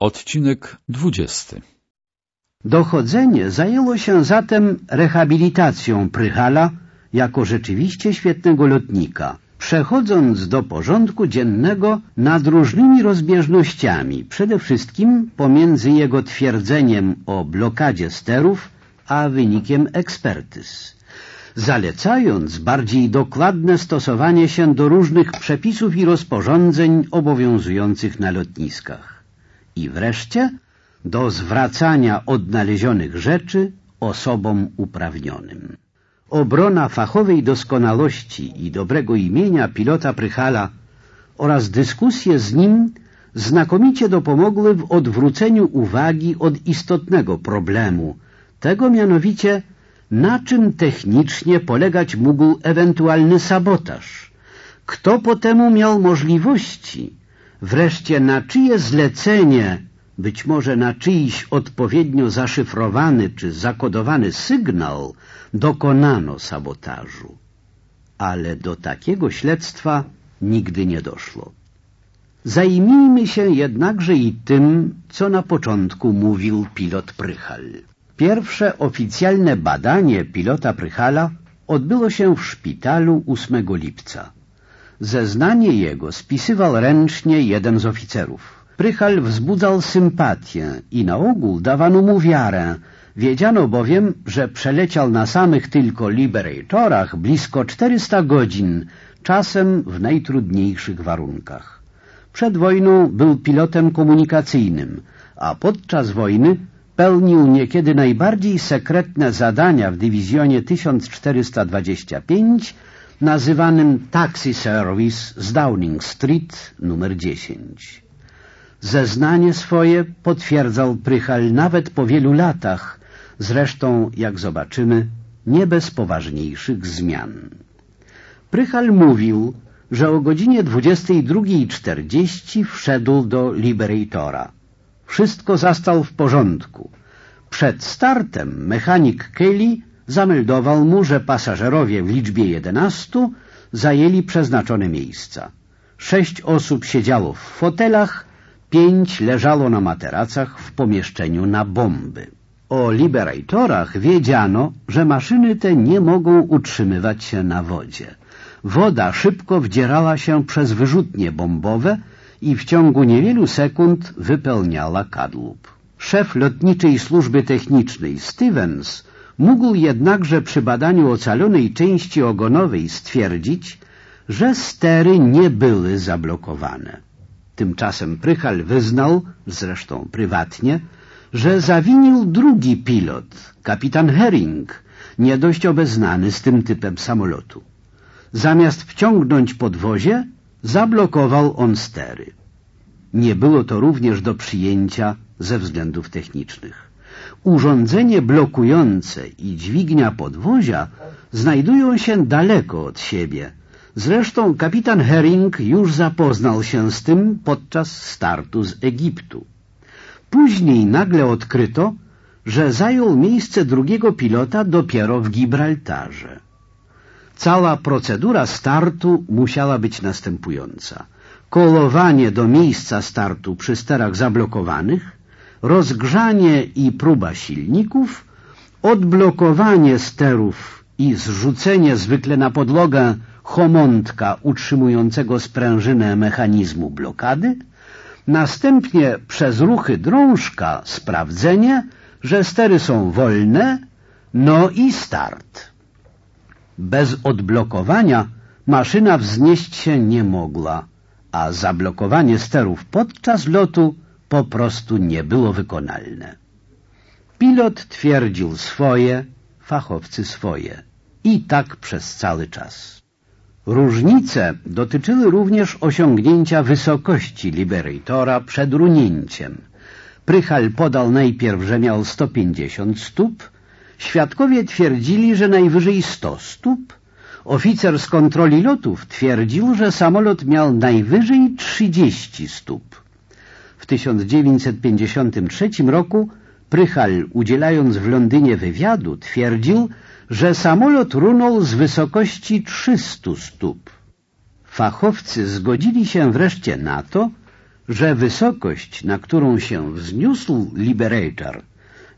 Odcinek dwudziesty. Dochodzenie zajęło się zatem rehabilitacją Prychala jako rzeczywiście świetnego lotnika, przechodząc do porządku dziennego nad różnymi rozbieżnościami, przede wszystkim pomiędzy jego twierdzeniem o blokadzie sterów, a wynikiem ekspertyz, zalecając bardziej dokładne stosowanie się do różnych przepisów i rozporządzeń obowiązujących na lotniskach i wreszcie do zwracania odnalezionych rzeczy osobom uprawnionym. Obrona fachowej doskonałości i dobrego imienia pilota Prychala oraz dyskusje z nim znakomicie dopomogły w odwróceniu uwagi od istotnego problemu, tego mianowicie na czym technicznie polegać mógł ewentualny sabotaż, kto po temu miał możliwości, wreszcie na czyje zlecenie, być może na czyjś odpowiednio zaszyfrowany czy zakodowany sygnał dokonano sabotażu. Ale do takiego śledztwa nigdy nie doszło. Zajmijmy się jednakże i tym, co na początku mówił pilot Prychal. Pierwsze oficjalne badanie pilota Prychala odbyło się w szpitalu 8 lipca. Zeznanie jego spisywał ręcznie jeden z oficerów. Prychal wzbudzał sympatię i na ogół dawano mu wiarę. Wiedziano bowiem, że przeleciał na samych tylko Liberatorach blisko 400 godzin, czasem w najtrudniejszych warunkach. Przed wojną był pilotem komunikacyjnym, a podczas wojny pełnił niekiedy najbardziej sekretne zadania w dywizjonie 1425 nazywanym Taxi Service z Downing Street numer 10. Zeznanie swoje potwierdzał Prychal nawet po wielu latach, zresztą, jak zobaczymy, nie bez poważniejszych zmian. Prychal mówił, że o godzinie 22.40 wszedł do Liberatora. Wszystko zastał w porządku. Przed startem mechanik Kelly zameldował mu, że pasażerowie w liczbie jedenastu zajęli przeznaczone miejsca. Sześć osób siedziało w fotelach, pięć leżało na materacach w pomieszczeniu na bomby. O liberatorach wiedziano, że maszyny te nie mogą utrzymywać się na wodzie. Woda szybko wdzierała się przez wyrzutnie bombowe i w ciągu niewielu sekund wypełniała kadłub. Szef lotniczej służby technicznej Stevens mógł jednakże przy badaniu ocalonej części ogonowej stwierdzić, że stery nie były zablokowane. Tymczasem Prychal wyznał, zresztą prywatnie, że zawinił drugi pilot, kapitan Herring, nie dość obeznany z tym typem samolotu. Zamiast wciągnąć podwozie, zablokował on stery. Nie było to również do przyjęcia ze względów technicznych. Urządzenie blokujące i dźwignia podwozia znajdują się daleko od siebie. Zresztą kapitan Herring już zapoznał się z tym podczas startu z Egiptu. Później nagle odkryto, że zajął miejsce drugiego pilota dopiero w Gibraltarze. Cała procedura startu musiała być następująca. Kolowanie do miejsca startu przy sterach zablokowanych, rozgrzanie i próba silników, odblokowanie sterów i zrzucenie zwykle na podłogę homontka utrzymującego sprężynę mechanizmu blokady, następnie przez ruchy drążka sprawdzenie, że stery są wolne, no i start. Bez odblokowania maszyna wznieść się nie mogła, a zablokowanie sterów podczas lotu po prostu nie było wykonalne. Pilot twierdził swoje, fachowcy swoje. I tak przez cały czas. Różnice dotyczyły również osiągnięcia wysokości Liberatora przed runięciem. Prychal podał najpierw, że miał 150 stóp, świadkowie twierdzili, że najwyżej 100 stóp, oficer z kontroli lotów twierdził, że samolot miał najwyżej 30 stóp. W 1953 roku Prychal, udzielając w Londynie wywiadu, twierdził, że samolot runął z wysokości 300 stóp. Fachowcy zgodzili się wreszcie na to, że wysokość, na którą się wzniósł Liberator,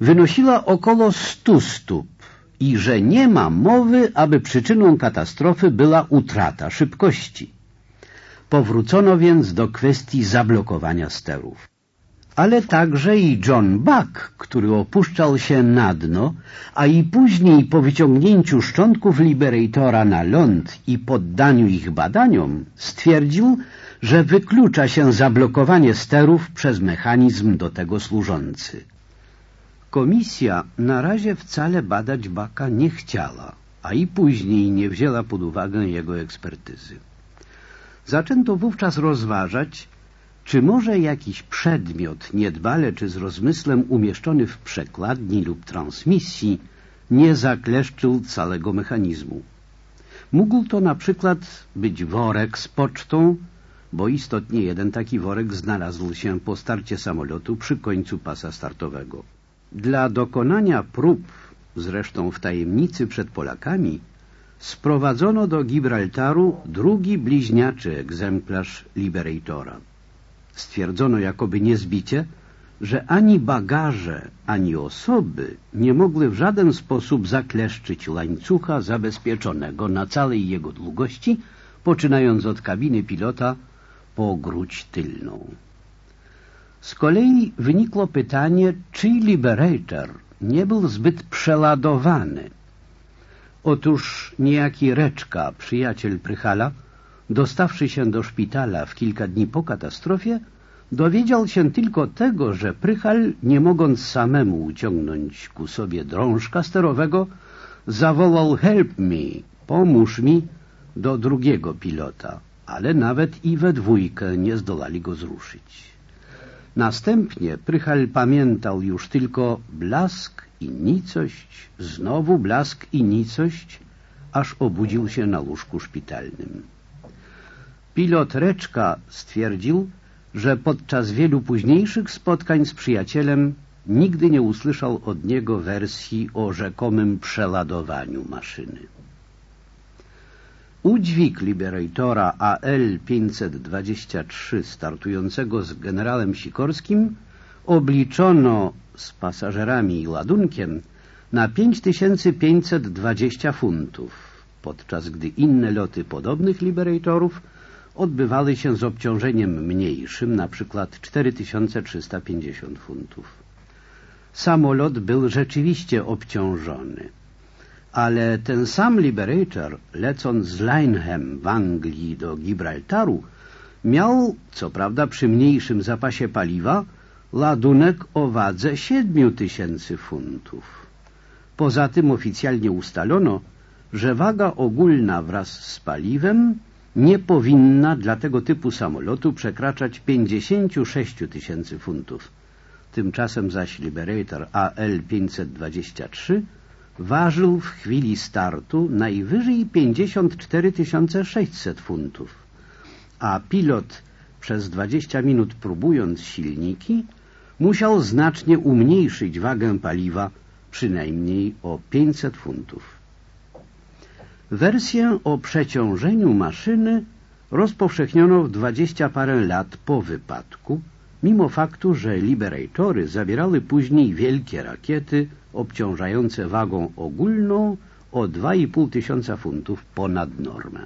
wynosiła około stu stóp i że nie ma mowy, aby przyczyną katastrofy była utrata szybkości. Powrócono więc do kwestii zablokowania sterów. Ale także i John Buck, który opuszczał się na dno, a i później po wyciągnięciu szczątków Liberatora na ląd i poddaniu ich badaniom, stwierdził, że wyklucza się zablokowanie sterów przez mechanizm do tego służący. Komisja na razie wcale badać Baka nie chciała, a i później nie wzięła pod uwagę jego ekspertyzy. Zaczęto wówczas rozważać, czy może jakiś przedmiot niedbale czy z rozmysłem umieszczony w przekładni lub transmisji nie zakleszczył całego mechanizmu. Mógł to na przykład być worek z pocztą, bo istotnie jeden taki worek znalazł się po starcie samolotu przy końcu pasa startowego. Dla dokonania prób, zresztą w tajemnicy przed Polakami, sprowadzono do Gibraltaru drugi bliźniaczy egzemplarz Liberatora. Stwierdzono jakoby niezbicie, że ani bagaże, ani osoby nie mogły w żaden sposób zakleszczyć łańcucha zabezpieczonego na całej jego długości, poczynając od kabiny pilota po gruć tylną. Z kolei wynikło pytanie, czy Liberator nie był zbyt przeładowany. Otóż niejaki Reczka, przyjaciel Prychala, dostawszy się do szpitala w kilka dni po katastrofie, dowiedział się tylko tego, że Prychal, nie mogąc samemu uciągnąć ku sobie drążka sterowego, zawołał help me, pomóż mi, do drugiego pilota, ale nawet i we dwójkę nie zdołali go zruszyć. Następnie Prychal pamiętał już tylko blask i nicość, znowu blask i nicość, aż obudził się na łóżku szpitalnym. Pilot Reczka stwierdził, że podczas wielu późniejszych spotkań z przyjacielem nigdy nie usłyszał od niego wersji o rzekomym przeładowaniu maszyny. Udźwig Liberatora AL-523 startującego z generałem Sikorskim obliczono z pasażerami i ładunkiem na 5520 funtów, podczas gdy inne loty podobnych Liberatorów odbywały się z obciążeniem mniejszym, na przykład 4350 funtów. Samolot był rzeczywiście obciążony ale ten sam Liberator, lecąc z Lyneham w Anglii do Gibraltaru, miał, co prawda przy mniejszym zapasie paliwa, ładunek o wadze siedmiu tysięcy funtów. Poza tym oficjalnie ustalono, że waga ogólna wraz z paliwem nie powinna dla tego typu samolotu przekraczać 56 tysięcy funtów. Tymczasem zaś Liberator AL-523 ważył w chwili startu najwyżej 54 600 funtów, a pilot przez 20 minut próbując silniki musiał znacznie umniejszyć wagę paliwa przynajmniej o 500 funtów. Wersję o przeciążeniu maszyny rozpowszechniono w dwadzieścia parę lat po wypadku, mimo faktu, że Liberatory zabierały później wielkie rakiety obciążające wagą ogólną o 2,5 tysiąca funtów ponad normę.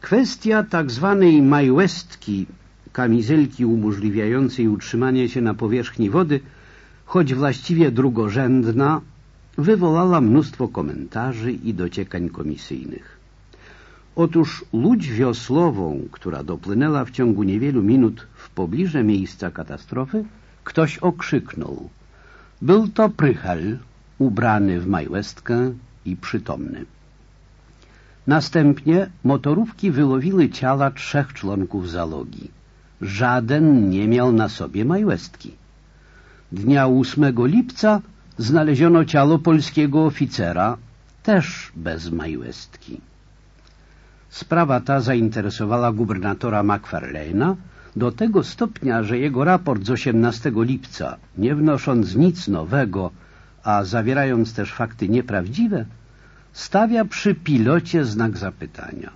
Kwestia tak zwanej majłestki, kamizelki umożliwiającej utrzymanie się na powierzchni wody, choć właściwie drugorzędna, wywołała mnóstwo komentarzy i dociekań komisyjnych. Otóż łódź wiosłową, która dopłynęła w ciągu niewielu minut w pobliże miejsca katastrofy, ktoś okrzyknął. Był to Prychel, ubrany w majłestkę i przytomny. Następnie motorówki wyłowiły ciała trzech członków załogi. Żaden nie miał na sobie majłestki. Dnia 8 lipca znaleziono ciało polskiego oficera, też bez majłestki. Sprawa ta zainteresowała gubernatora McFarlane'a do tego stopnia, że jego raport z 18 lipca, nie wnosząc nic nowego, a zawierając też fakty nieprawdziwe, stawia przy pilocie znak zapytania.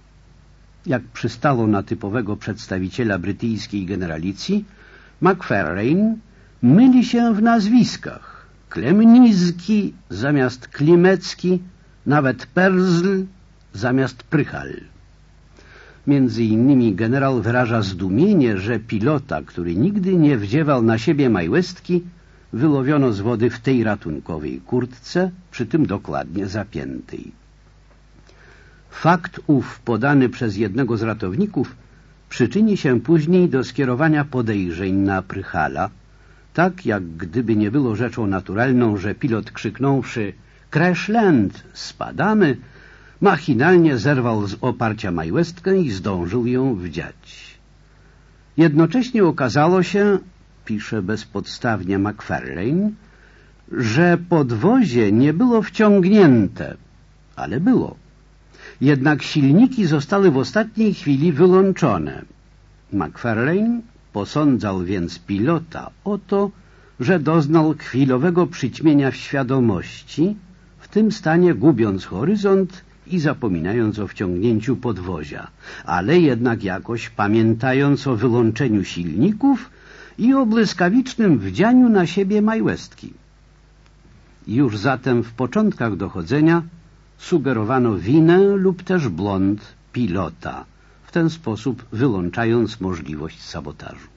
Jak przystało na typowego przedstawiciela brytyjskiej generalicji, McFarlane myli się w nazwiskach. Klemnizki zamiast Klimecki, nawet Perzl zamiast Prychal. Między innymi generał wyraża zdumienie, że pilota, który nigdy nie wdziewał na siebie majłestki, wylowiono z wody w tej ratunkowej kurtce, przy tym dokładnie zapiętej. Fakt ów podany przez jednego z ratowników przyczyni się później do skierowania podejrzeń na Prychala, tak jak gdyby nie było rzeczą naturalną, że pilot krzyknąwszy Crashland, spadamy, machinalnie zerwał z oparcia majłestkę i zdążył ją wdziać. Jednocześnie okazało się, pisze bezpodstawnie McFarlane, że podwozie nie było wciągnięte, ale było. Jednak silniki zostały w ostatniej chwili wyłączone. McFarlane posądzał więc pilota o to, że doznał chwilowego przyćmienia w świadomości, w tym stanie gubiąc horyzont i zapominając o wciągnięciu podwozia, ale jednak jakoś pamiętając o wyłączeniu silników i o błyskawicznym wdzianiu na siebie majłestki. Już zatem w początkach dochodzenia sugerowano winę lub też blond pilota, w ten sposób wyłączając możliwość sabotażu.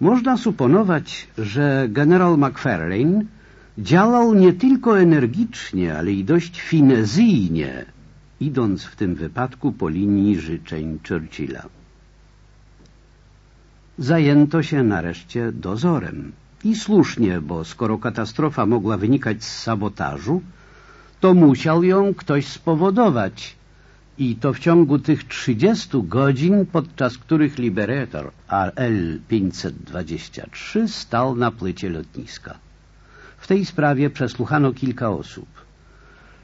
Można suponować, że generał McFarlane działał nie tylko energicznie, ale i dość finezyjnie, idąc w tym wypadku po linii życzeń Churchilla. Zajęto się nareszcie dozorem. I słusznie, bo skoro katastrofa mogła wynikać z sabotażu, to musiał ją ktoś spowodować. I to w ciągu tych 30 godzin, podczas których Liberator RL-523 stał na płycie lotniska. W tej sprawie przesłuchano kilka osób.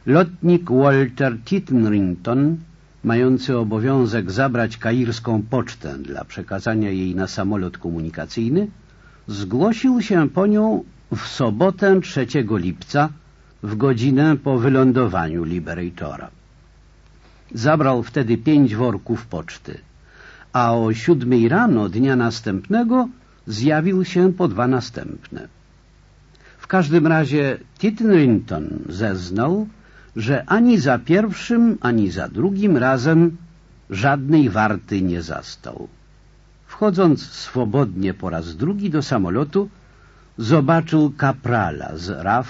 Lotnik Walter Tittenrington, mający obowiązek zabrać kairską pocztę dla przekazania jej na samolot komunikacyjny, zgłosił się po nią w sobotę 3 lipca w godzinę po wylądowaniu Liberatora. Zabrał wtedy pięć worków poczty, a o siódmej rano dnia następnego zjawił się po dwa następne. W każdym razie Tittenrington zeznał, że ani za pierwszym, ani za drugim razem żadnej warty nie zastał. Wchodząc swobodnie po raz drugi do samolotu, zobaczył kaprala z RAF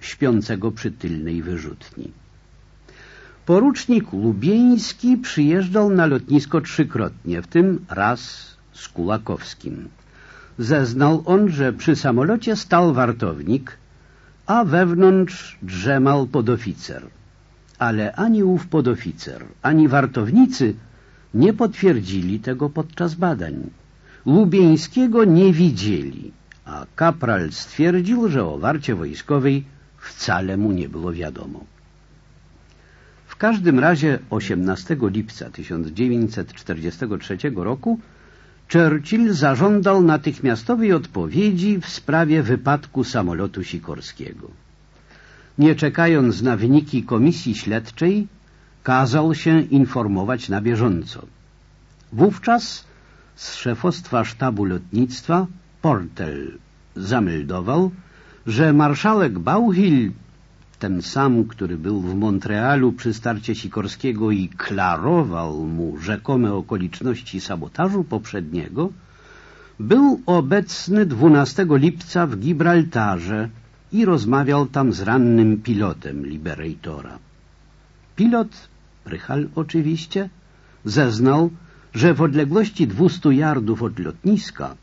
śpiącego przy tylnej wyrzutni. Porucznik Lubieński przyjeżdżał na lotnisko trzykrotnie, w tym raz z Kulakowskim. Zeznał on, że przy samolocie stał wartownik, a wewnątrz drzemal podoficer. Ale ani ów podoficer, ani wartownicy nie potwierdzili tego podczas badań. Lubieńskiego nie widzieli, a kapral stwierdził, że o warcie wojskowej wcale mu nie było wiadomo. W każdym razie 18 lipca 1943 roku Churchill zażądał natychmiastowej odpowiedzi w sprawie wypadku samolotu Sikorskiego. Nie czekając na wyniki komisji śledczej, kazał się informować na bieżąco. Wówczas z szefostwa sztabu lotnictwa Portel zameldował, że marszałek Bauhill, ten sam, który był w Montrealu przy starcie Sikorskiego i klarował mu rzekome okoliczności sabotażu poprzedniego, był obecny 12 lipca w Gibraltarze i rozmawiał tam z rannym pilotem Liberatora. Pilot, Prychal oczywiście, zeznał, że w odległości 200 yardów od lotniska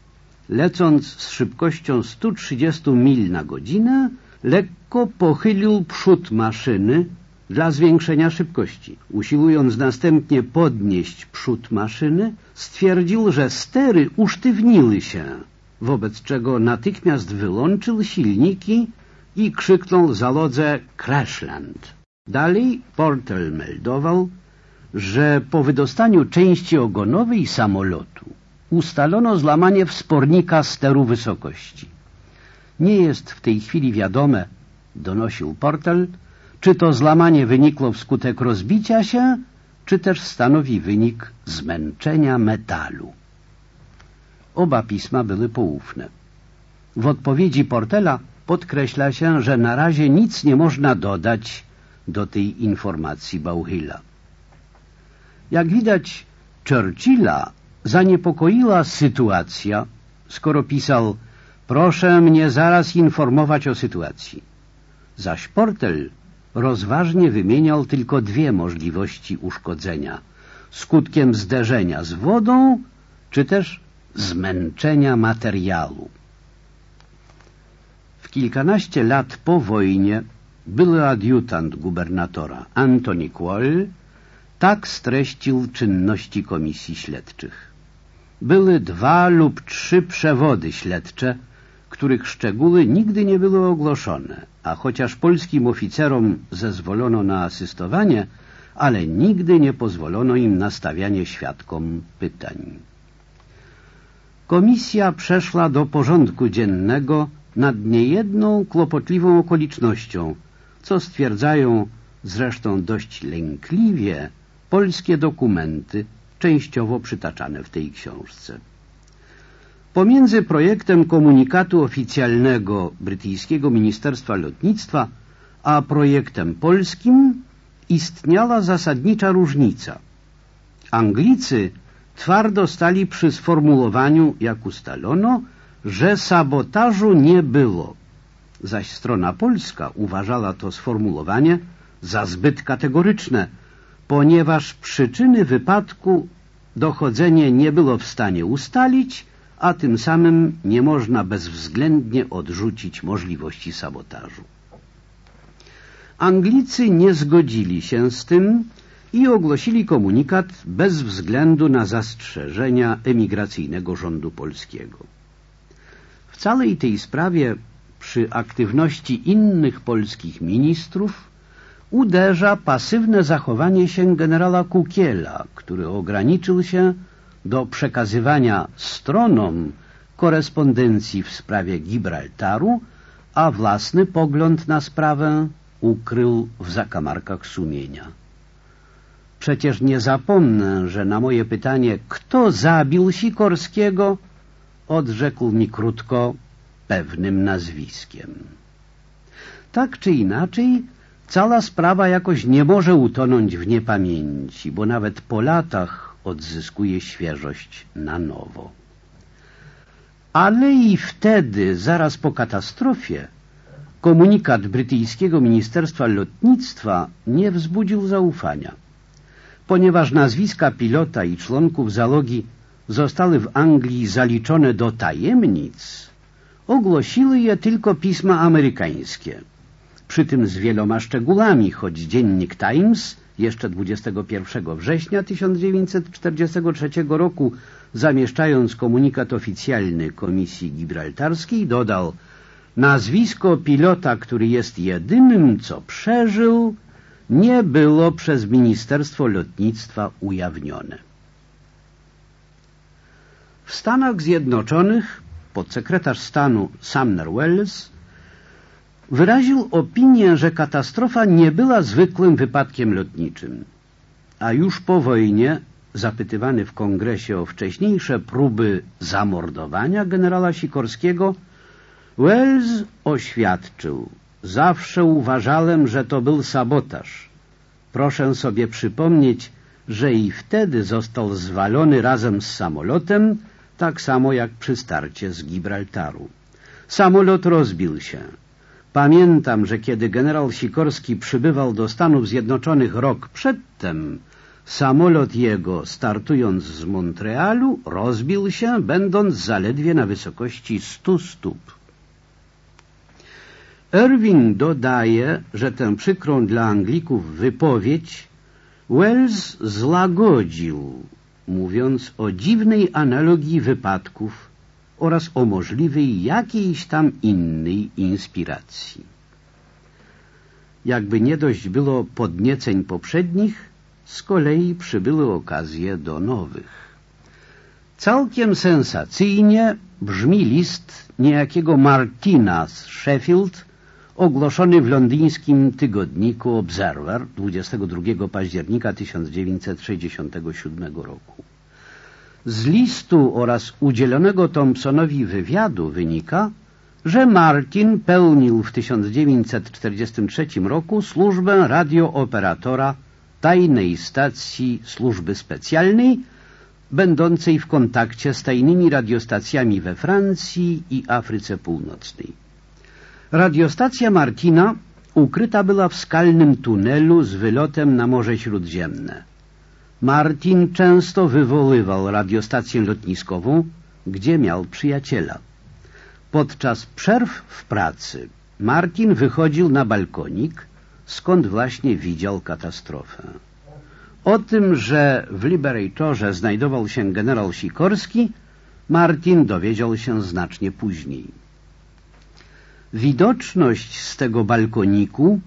lecąc z szybkością 130 mil na godzinę, lekko pochylił przód maszyny dla zwiększenia szybkości. Usiłując następnie podnieść przód maszyny, stwierdził, że stery usztywniły się, wobec czego natychmiast wyłączył silniki i krzyknął zalodze Crashland. Dalej Portel meldował, że po wydostaniu części ogonowej samolotu ustalono złamanie wspornika steru wysokości. Nie jest w tej chwili wiadome, donosił portal, czy to złamanie wynikło wskutek rozbicia się, czy też stanowi wynik zmęczenia metalu. Oba pisma były poufne. W odpowiedzi Portela podkreśla się, że na razie nic nie można dodać do tej informacji Bauhilla. Jak widać, Churchilla zaniepokoiła sytuacja, skoro pisał proszę mnie zaraz informować o sytuacji. Zaś Portel rozważnie wymieniał tylko dwie możliwości uszkodzenia skutkiem zderzenia z wodą, czy też zmęczenia materiału. W kilkanaście lat po wojnie były adiutant gubernatora Antoni Quoll tak streścił czynności komisji śledczych. Były dwa lub trzy przewody śledcze, których szczegóły nigdy nie były ogłoszone, a chociaż polskim oficerom zezwolono na asystowanie, ale nigdy nie pozwolono im na stawianie świadkom pytań. Komisja przeszła do porządku dziennego nad niejedną kłopotliwą okolicznością, co stwierdzają zresztą dość lękliwie polskie dokumenty, częściowo przytaczane w tej książce. Pomiędzy projektem komunikatu oficjalnego brytyjskiego Ministerstwa Lotnictwa a projektem polskim istniała zasadnicza różnica. Anglicy twardo stali przy sformułowaniu, jak ustalono, że sabotażu nie było, zaś strona polska uważała to sformułowanie za zbyt kategoryczne, ponieważ przyczyny wypadku dochodzenie nie było w stanie ustalić, a tym samym nie można bezwzględnie odrzucić możliwości sabotażu. Anglicy nie zgodzili się z tym i ogłosili komunikat bez względu na zastrzeżenia emigracyjnego rządu polskiego. W całej tej sprawie przy aktywności innych polskich ministrów uderza pasywne zachowanie się generała Kukiela, który ograniczył się do przekazywania stronom korespondencji w sprawie Gibraltaru, a własny pogląd na sprawę ukrył w zakamarkach sumienia. Przecież nie zapomnę, że na moje pytanie, kto zabił Sikorskiego, odrzekł mi krótko pewnym nazwiskiem. Tak czy inaczej, cała sprawa jakoś nie może utonąć w niepamięci, bo nawet po latach odzyskuje świeżość na nowo. Ale i wtedy, zaraz po katastrofie, komunikat brytyjskiego Ministerstwa Lotnictwa nie wzbudził zaufania. Ponieważ nazwiska pilota i członków załogi zostały w Anglii zaliczone do tajemnic, ogłosiły je tylko pisma amerykańskie. Przy tym z wieloma szczegółami, choć dziennik Times jeszcze 21 września 1943 roku zamieszczając komunikat oficjalny Komisji Gibraltarskiej dodał nazwisko pilota, który jest jedynym, co przeżył, nie było przez Ministerstwo Lotnictwa ujawnione. W Stanach Zjednoczonych podsekretarz stanu Sumner Welles wyraził opinię, że katastrofa nie była zwykłym wypadkiem lotniczym, a już po wojnie, zapytywany w kongresie o wcześniejsze próby zamordowania generała Sikorskiego, Wells oświadczył, zawsze uważałem, że to był sabotaż. Proszę sobie przypomnieć, że i wtedy został zwalony razem z samolotem, tak samo jak przy starcie z Gibraltaru. Samolot rozbił się. Pamiętam, że kiedy generał Sikorski przybywał do Stanów Zjednoczonych rok przedtem, samolot jego, startując z Montrealu, rozbił się, będąc zaledwie na wysokości stu stóp. Irving dodaje, że tę przykrą dla Anglików wypowiedź Wells złagodził, mówiąc o dziwnej analogii wypadków oraz o możliwej jakiejś tam innej inspiracji. Jakby nie dość było podnieceń poprzednich, z kolei przybyły okazje do nowych. Całkiem sensacyjnie brzmi list niejakiego Martina z Sheffield ogłoszony w londyńskim tygodniku Observer 22 października 1967 roku. Z listu oraz udzielonego Thompsonowi wywiadu wynika, że Martin pełnił w 1943 roku służbę radiooperatora tajnej stacji służby specjalnej, będącej w kontakcie z tajnymi radiostacjami we Francji i Afryce Północnej. Radiostacja Martina ukryta była w skalnym tunelu z wylotem na Morze Śródziemne. Martin często wywoływał radiostację lotniskową, gdzie miał przyjaciela. Podczas przerw w pracy Martin wychodził na balkonik, skąd właśnie widział katastrofę. O tym, że w Liberatorze znajdował się generał Sikorski, Martin dowiedział się znacznie później. Widoczność z tego balkoniku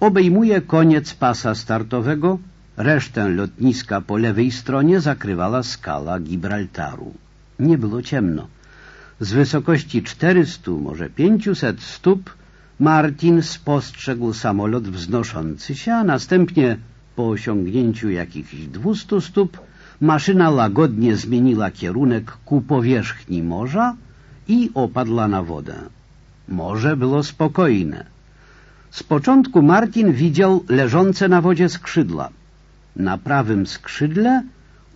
obejmuje koniec pasa startowego, resztę lotniska po lewej stronie zakrywała skala Gibraltaru. Nie było ciemno. Z wysokości 400, może 500 stóp Martin spostrzegł samolot wznoszący się, a następnie po osiągnięciu jakichś 200 stóp maszyna łagodnie zmieniła kierunek ku powierzchni morza i opadła na wodę. Morze było spokojne. Z początku Martin widział leżące na wodzie skrzydła. Na prawym skrzydle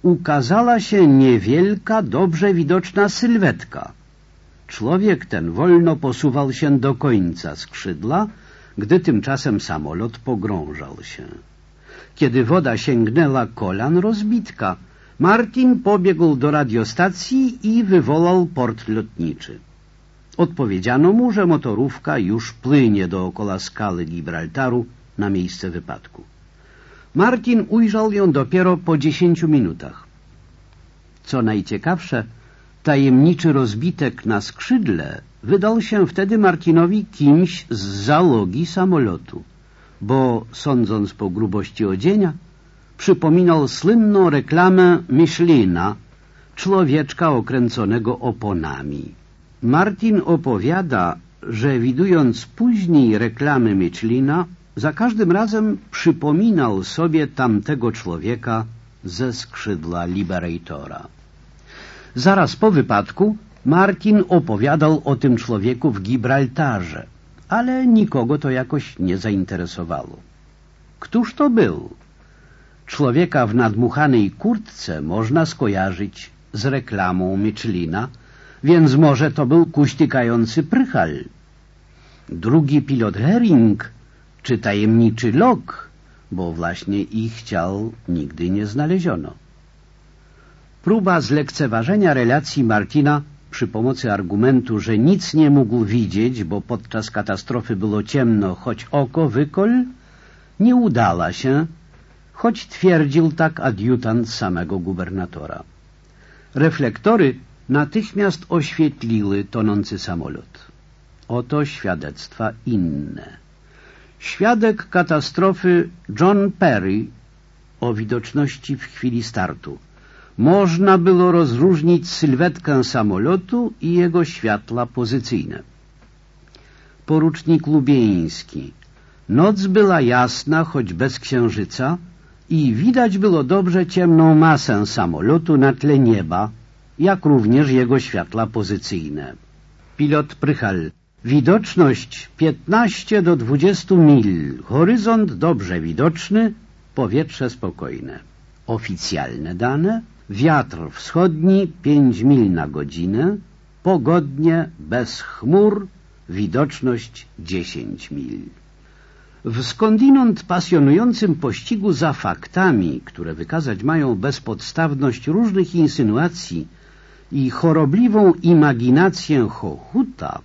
ukazała się niewielka, dobrze widoczna sylwetka. Człowiek ten wolno posuwał się do końca skrzydła, gdy tymczasem samolot pogrążał się. Kiedy woda sięgnęła kolan rozbitka, Martin pobiegł do radiostacji i wywołał port lotniczy. Odpowiedziano mu, że motorówka już płynie dookoła skaly Gibraltaru na miejsce wypadku. Martin ujrzał ją dopiero po dziesięciu minutach. Co najciekawsze, tajemniczy rozbitek na skrzydle wydał się wtedy Martinowi kimś z załogi samolotu, bo, sądząc po grubości odzienia, przypominał słynną reklamę Michelina, człowieczka okręconego oponami. Martin opowiada, że widując później reklamy Michelina, za każdym razem przypominał sobie tamtego człowieka ze skrzydła Liberatora. Zaraz po wypadku Martin opowiadał o tym człowieku w Gibraltarze, ale nikogo to jakoś nie zainteresowało. Któż to był? Człowieka w nadmuchanej kurtce można skojarzyć z reklamą Michelina, więc może to był kuśtykający prychal. Drugi pilot Herring czy tajemniczy Lok, bo właśnie ich ciał nigdy nie znaleziono. Próba zlekceważenia relacji Martina przy pomocy argumentu, że nic nie mógł widzieć, bo podczas katastrofy było ciemno, choć oko wykol, nie udała się, choć twierdził tak adiutant samego gubernatora. Reflektory natychmiast oświetliły tonący samolot. Oto świadectwa inne. Świadek katastrofy John Perry o widoczności w chwili startu. Można było rozróżnić sylwetkę samolotu i jego światła pozycyjne. Porucznik Lubieński. Noc była jasna, choć bez księżyca i widać było dobrze ciemną masę samolotu na tle nieba, jak również jego światła pozycyjne. Pilot Prychal. Widoczność 15 do 20 mil, horyzont dobrze widoczny, powietrze spokojne. Oficjalne dane wiatr wschodni 5 mil na godzinę, pogodnie, bez chmur, widoczność 10 mil. W skądinąd pasjonującym pościgu za faktami, które wykazać mają bezpodstawność różnych insynuacji i chorobliwą imaginację Hochuta,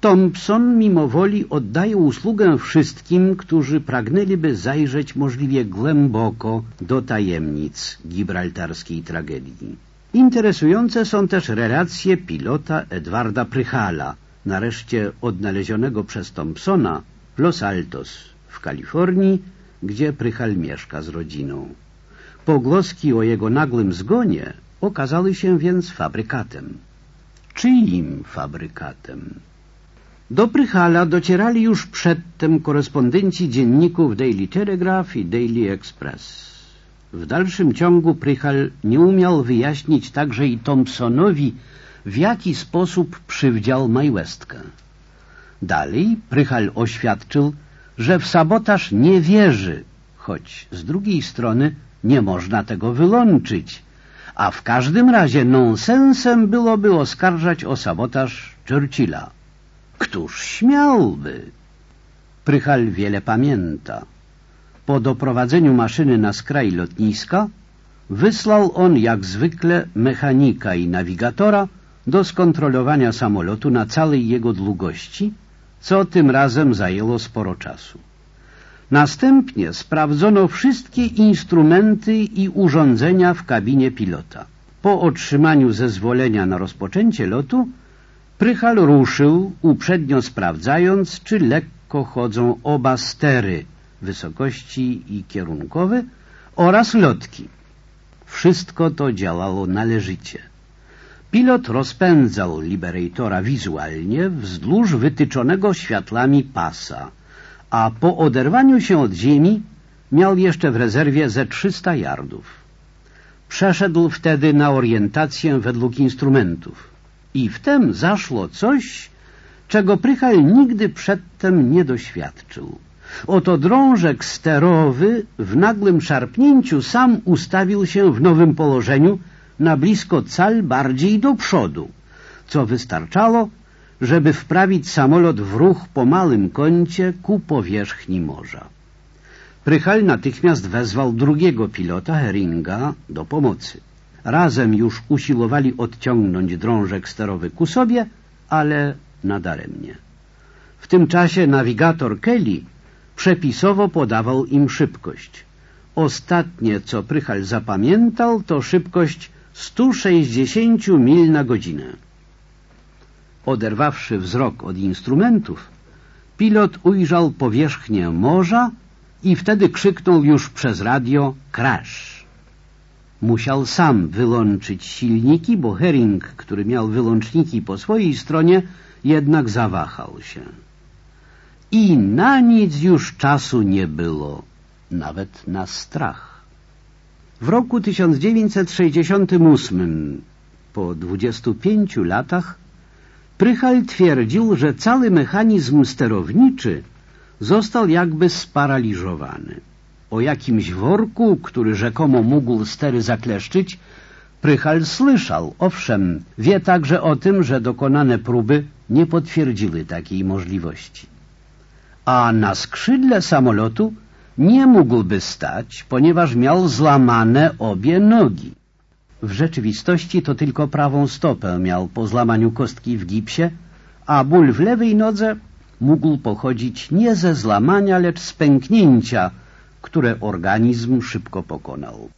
Thompson mimowoli oddaje usługę wszystkim, którzy pragnęliby zajrzeć możliwie głęboko do tajemnic gibraltarskiej tragedii. Interesujące są też relacje pilota Edwarda Prychala, nareszcie odnalezionego przez Thompsona w Los Altos w Kalifornii, gdzie Prychal mieszka z rodziną. Pogłoski o jego nagłym zgonie okazały się więc fabrykatem. Czyim fabrykatem? Do Prychala docierali już przedtem korespondenci dzienników Daily Telegraph i Daily Express. W dalszym ciągu Prychal nie umiał wyjaśnić także i Thompsonowi, w jaki sposób przywdział Majwestkę. Dalej Prychal oświadczył, że w sabotaż nie wierzy, choć z drugiej strony nie można tego wyłączyć, a w każdym razie nonsensem byłoby oskarżać o sabotaż Churchilla. Któż śmiałby? Prychal wiele pamięta. Po doprowadzeniu maszyny na skraj lotniska wysłał on jak zwykle mechanika i nawigatora do skontrolowania samolotu na całej jego długości, co tym razem zajęło sporo czasu. Następnie sprawdzono wszystkie instrumenty i urządzenia w kabinie pilota. Po otrzymaniu zezwolenia na rozpoczęcie lotu Prychal ruszył, uprzednio sprawdzając, czy lekko chodzą oba stery, wysokości i kierunkowe, oraz lotki. Wszystko to działało należycie. Pilot rozpędzał Liberatora wizualnie wzdłuż wytyczonego światlami pasa, a po oderwaniu się od ziemi miał jeszcze w rezerwie ze 300 yardów. Przeszedł wtedy na orientację według instrumentów i wtem zaszło coś, czego Prychal nigdy przedtem nie doświadczył. Oto drążek sterowy w nagłym szarpnięciu sam ustawił się w nowym położeniu na blisko cal bardziej do przodu, co wystarczało, żeby wprawić samolot w ruch po małym kącie ku powierzchni morza. Prychal natychmiast wezwał drugiego pilota, Heringa, do pomocy. Razem już usiłowali odciągnąć drążek sterowy ku sobie, ale nadaremnie. W tym czasie nawigator Kelly przepisowo podawał im szybkość. Ostatnie, co Prychal zapamiętał, to szybkość 160 mil na godzinę. Oderwawszy wzrok od instrumentów, pilot ujrzał powierzchnię morza i wtedy krzyknął już przez radio crash. Musiał sam wyłączyć silniki, bo Herring, który miał wyłączniki po swojej stronie, jednak zawahał się. I na nic już czasu nie było, nawet na strach. W roku 1968, po 25 latach, Prychal twierdził, że cały mechanizm sterowniczy został jakby sparaliżowany. O jakimś worku, który rzekomo mógł stery zakleszczyć, Prychal słyszał, owszem, wie także o tym, że dokonane próby nie potwierdziły takiej możliwości. A na skrzydle samolotu nie mógłby stać, ponieważ miał złamane obie nogi. W rzeczywistości to tylko prawą stopę miał po złamaniu kostki w gipsie, a ból w lewej nodze mógł pochodzić nie ze złamania, lecz z pęknięcia, które organizm szybko pokonał.